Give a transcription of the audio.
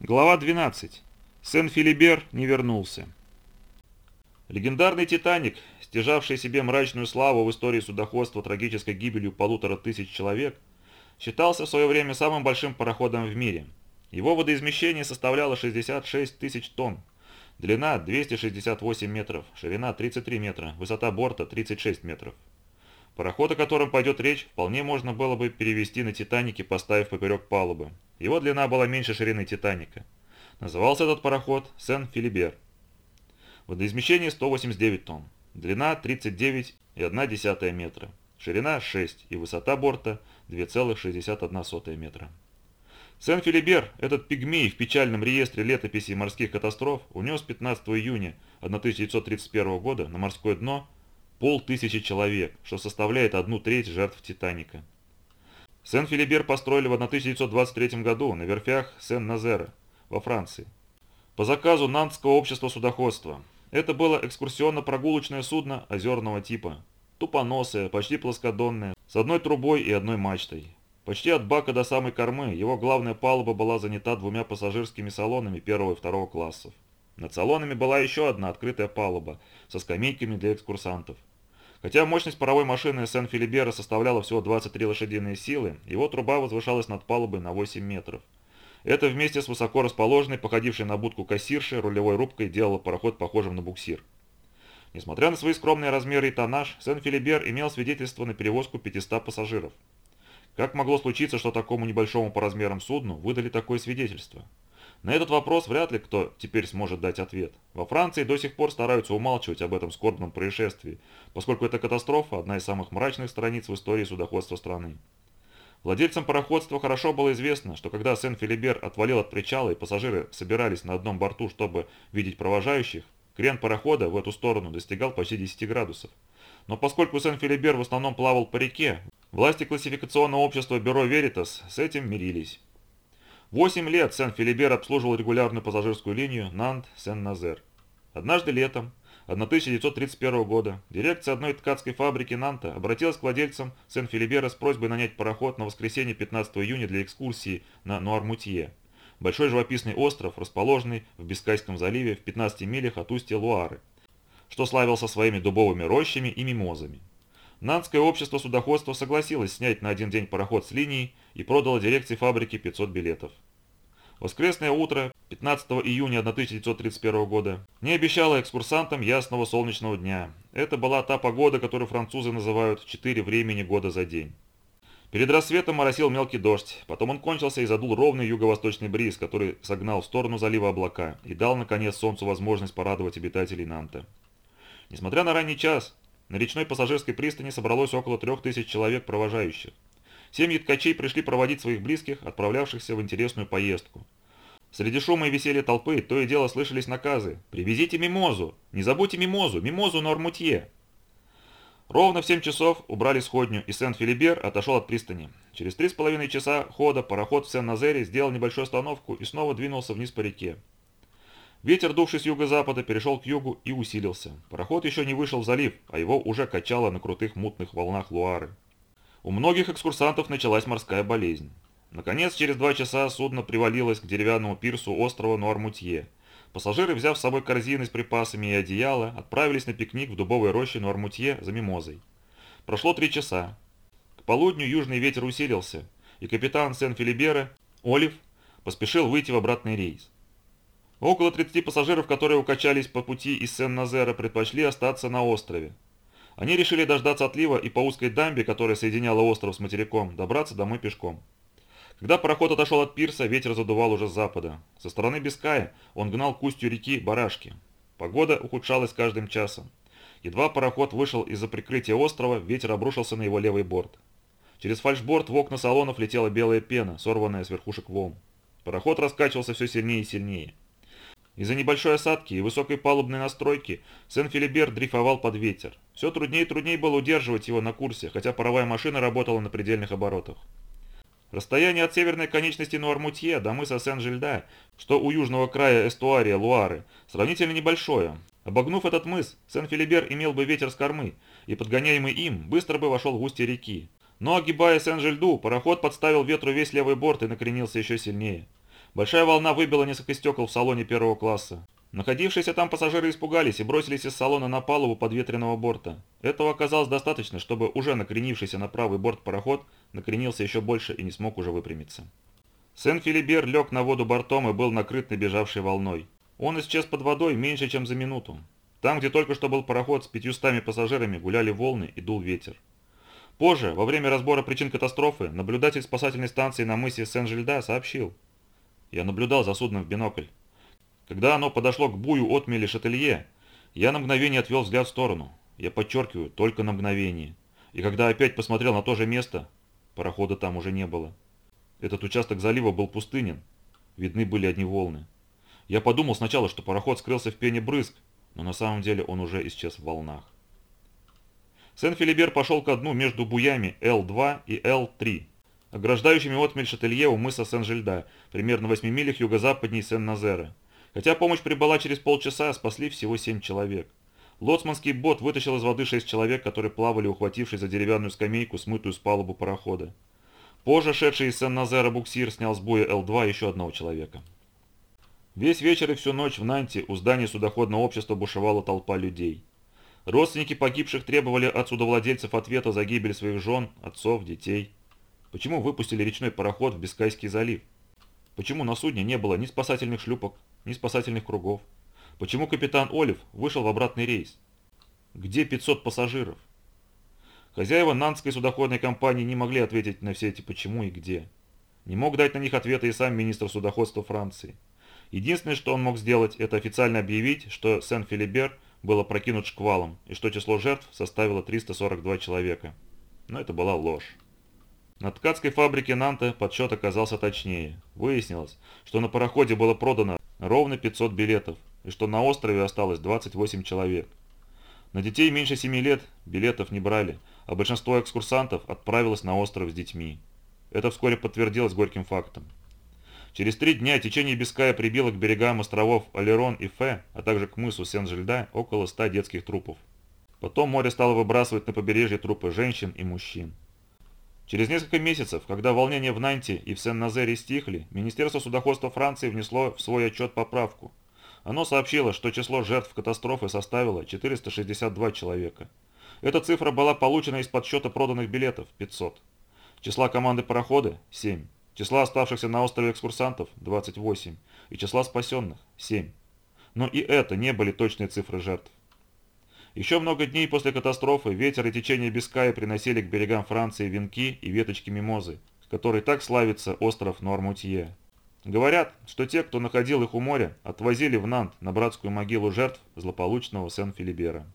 Глава 12. Сен-Филибер не вернулся. Легендарный «Титаник», стяжавший себе мрачную славу в истории судоходства трагической гибелью полутора тысяч человек, считался в свое время самым большим пароходом в мире. Его водоизмещение составляло 66 тысяч тонн, длина 268 метров, ширина 33 метра, высота борта 36 метров. Пароход, о котором пойдет речь, вполне можно было бы перевести на «Титанике», поставив поперек палубы. Его длина была меньше ширины «Титаника». Назывался этот пароход Сен-Филибер. Водоизмещение 189 тонн. Длина 39,1 метра. Ширина 6 и высота борта 2,61 метра. Сен-Филибер, этот пигмей в печальном реестре летописей морских катастроф, унес 15 июня 1931 года на морское дно полтысячи человек, что составляет одну треть жертв Титаника. Сен-Филибер построили в 1923 году на верфях Сен-Назера во Франции. По заказу Нантского общества судоходства. Это было экскурсионно-прогулочное судно озерного типа. Тупоносое, почти плоскодонное, с одной трубой и одной мачтой. Почти от бака до самой кормы его главная палуба была занята двумя пассажирскими салонами первого и второго классов. Над салонами была еще одна открытая палуба со скамейками для экскурсантов. Хотя мощность паровой машины Сен-Филибера составляла всего 23 лошадиные силы, его труба возвышалась над палубой на 8 метров. Это вместе с высоко расположенной, походившей на будку кассиршей, рулевой рубкой делало пароход похожим на буксир. Несмотря на свои скромные размеры и тоннаж, Сен-Филибер имел свидетельство на перевозку 500 пассажиров. Как могло случиться, что такому небольшому по размерам судну выдали такое свидетельство? На этот вопрос вряд ли кто теперь сможет дать ответ. Во Франции до сих пор стараются умалчивать об этом скорбном происшествии, поскольку эта катастрофа – одна из самых мрачных страниц в истории судоходства страны. Владельцам пароходства хорошо было известно, что когда Сен-Филибер отвалил от причала и пассажиры собирались на одном борту, чтобы видеть провожающих, крен парохода в эту сторону достигал почти 10 градусов. Но поскольку Сен-Филибер в основном плавал по реке, власти классификационного общества Бюро Веритас с этим мирились. Восемь лет Сен-Филибер обслуживал регулярную пассажирскую линию Нант-Сен-Назер. Однажды летом 1931 года дирекция одной ткацкой фабрики Нанта обратилась к владельцам Сен-Филибера с просьбой нанять пароход на воскресенье 15 июня для экскурсии на Нуармутье, большой живописный остров, расположенный в Бискайском заливе в 15 милях от устья Луары, что славился своими дубовыми рощами и мимозами. Нанское общество судоходства согласилось снять на один день пароход с линии и продало дирекции фабрики 500 билетов. Воскресное утро 15 июня 1931 года не обещало экскурсантам ясного солнечного дня. Это была та погода, которую французы называют «четыре времени года за день». Перед рассветом моросил мелкий дождь, потом он кончился и задул ровный юго-восточный бриз, который согнал в сторону залива облака и дал, наконец, солнцу возможность порадовать обитателей Нанта. Несмотря на ранний час, на речной пассажирской пристани собралось около трех тысяч человек провожающих. Семьи ткачей пришли проводить своих близких, отправлявшихся в интересную поездку. Среди шума и веселья толпы то и дело слышались наказы «Привезите мимозу! Не забудьте мимозу! Мимозу на Ормутье!» Ровно в 7 часов убрали сходню, и Сен-Филибер отошел от пристани. Через три с половиной часа хода пароход в Сен-Назере сделал небольшую остановку и снова двинулся вниз по реке. Ветер, дувший с юго-запада, перешел к югу и усилился. Пароход еще не вышел в залив, а его уже качало на крутых мутных волнах Луары. У многих экскурсантов началась морская болезнь. Наконец, через два часа судно привалилось к деревянному пирсу острова Нуармутье. Пассажиры, взяв с собой корзины с припасами и одеяло, отправились на пикник в дубовой роще Нуармутье за мимозой. Прошло три часа. К полудню южный ветер усилился, и капитан Сен-Филибера, Олив, поспешил выйти в обратный рейс. Около 30 пассажиров, которые укачались по пути из Сен-Назера, предпочли остаться на острове. Они решили дождаться отлива и по узкой дамбе, которая соединяла остров с материком, добраться домой пешком. Когда пароход отошел от пирса, ветер задувал уже с запада. Со стороны Биская он гнал к устью реки Барашки. Погода ухудшалась каждым часом. Едва пароход вышел из-за прикрытия острова, ветер обрушился на его левый борт. Через фальшборд в окна салонов летела белая пена, сорванная с верхушек волн. Пароход раскачивался все сильнее и сильнее. Из-за небольшой осадки и высокой палубной настройки Сен-Филибер дрейфовал под ветер. Все труднее и труднее было удерживать его на курсе, хотя паровая машина работала на предельных оборотах. Расстояние от северной конечности Нуармутье до мыса Сен-Жильда, что у южного края эстуария Луары, сравнительно небольшое. Обогнув этот мыс, Сен-Филибер имел бы ветер с кормы, и подгоняемый им быстро бы вошел в устье реки. Но огибая Сен-Жильду, пароход подставил ветру весь левый борт и накренился еще сильнее. Большая волна выбила несколько стекол в салоне первого класса. Находившиеся там пассажиры испугались и бросились из салона на палубу подветренного борта. Этого оказалось достаточно, чтобы уже накренившийся на правый борт пароход накренился еще больше и не смог уже выпрямиться. Сен-Филибер лег на воду бортом и был накрыт набежавшей волной. Он исчез под водой меньше, чем за минуту. Там, где только что был пароход с пятьюстами пассажирами, гуляли волны и дул ветер. Позже, во время разбора причин катастрофы, наблюдатель спасательной станции на мысе Сен-Жильда сообщил. «Я наблюдал за судном в бинокль. Когда оно подошло к бую отмели Шателье, я на мгновение отвел взгляд в сторону. Я подчеркиваю, только на мгновение. И когда опять посмотрел на то же место, парохода там уже не было. Этот участок залива был пустынен. Видны были одни волны. Я подумал сначала, что пароход скрылся в пене брызг, но на самом деле он уже исчез в волнах. Сен-Филибер пошел ко дну между буями Л-2 и Л-3, ограждающими отмель Шателье у мыса Сен-Жильда, примерно в 8 милях юго-западней Сен-Назера. Хотя помощь прибыла через полчаса, спасли всего семь человек. Лоцманский бот вытащил из воды шесть человек, которые плавали, ухватившись за деревянную скамейку, смытую с палубы парохода. Позже шедший из Сен-Назера буксир снял с буя Л-2 еще одного человека. Весь вечер и всю ночь в Нанте у здания судоходного общества бушевала толпа людей. Родственники погибших требовали от судовладельцев ответа за гибель своих жен, отцов, детей. Почему выпустили речной пароход в Бискайский залив? Почему на судне не было ни спасательных шлюпок, ни спасательных кругов? Почему капитан Олив вышел в обратный рейс? Где 500 пассажиров? Хозяева Нантской судоходной компании не могли ответить на все эти почему и где. Не мог дать на них ответа и сам министр судоходства Франции. Единственное, что он мог сделать, это официально объявить, что Сен-Филибер был опрокинут шквалом и что число жертв составило 342 человека. Но это была ложь. На ткацкой фабрике Нанта подсчет оказался точнее. Выяснилось, что на пароходе было продано ровно 500 билетов, и что на острове осталось 28 человек. На детей меньше 7 лет билетов не брали, а большинство экскурсантов отправилось на остров с детьми. Это вскоре подтвердилось горьким фактом. Через три дня течение Биская прибило к берегам островов Алерон и Фе, а также к мысу Сен-Жильда около 100 детских трупов. Потом море стало выбрасывать на побережье трупы женщин и мужчин. Через несколько месяцев, когда волнения в Нанте и в Сен-Назере стихли, Министерство судоходства Франции внесло в свой отчет поправку. Оно сообщило, что число жертв катастрофы составило 462 человека. Эта цифра была получена из подсчета проданных билетов – 500. Числа команды парохода – 7. Числа оставшихся на острове экскурсантов – 28. И числа спасенных – 7. Но и это не были точные цифры жертв. Еще много дней после катастрофы ветер и течение Биская приносили к берегам Франции венки и веточки мимозы, которой так славится остров Нормутье. Говорят, что те, кто находил их у моря, отвозили в Нант на братскую могилу жертв злополучного Сен-Филибера.